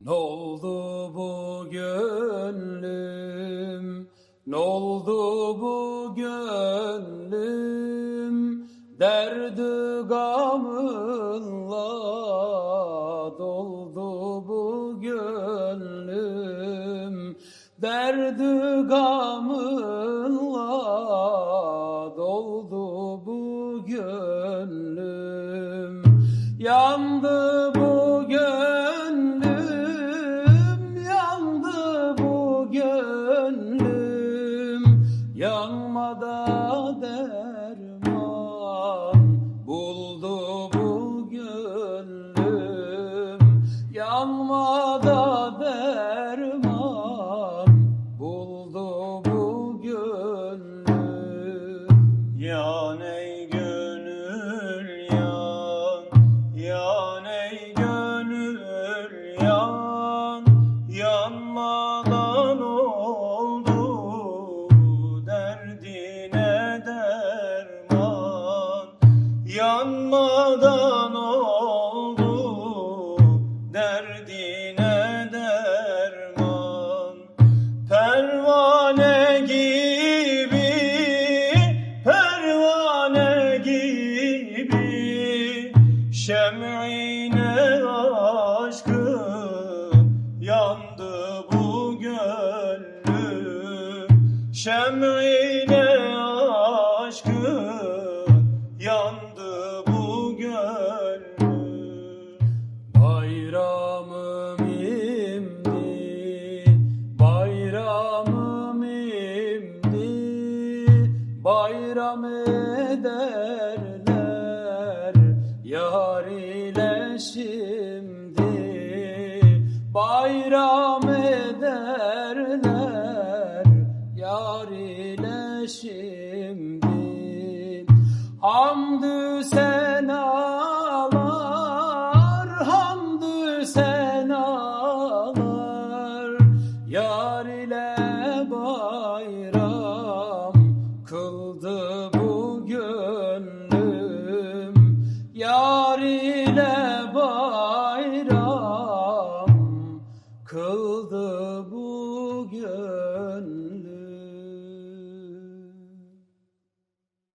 N'oldu bu gönlüm, n'oldu bu gönlüm, derdi gamınla doldu bu gönlüm, derdi gamınla doldu bu gönlüm, yanmada derman buldu bu gönlüm, yanmada derman buldu bu gönlüm. Yan ey gönül yan, yan ey gönül yan, yanmadan oldu derdine derman. Pervane gibi, pervane gibi. Şem'ine aşkım yandı bu gönlüm. Şem'ine aşkım yandı Bayramım imdi, bayramım imdi, bayram ederler yar ile şimdi, bayram ederler yar ile şimdi. Hamdü senalar, bayram kıldı bu gönlüm. Yar ile bayram kıldı bu gönlüm.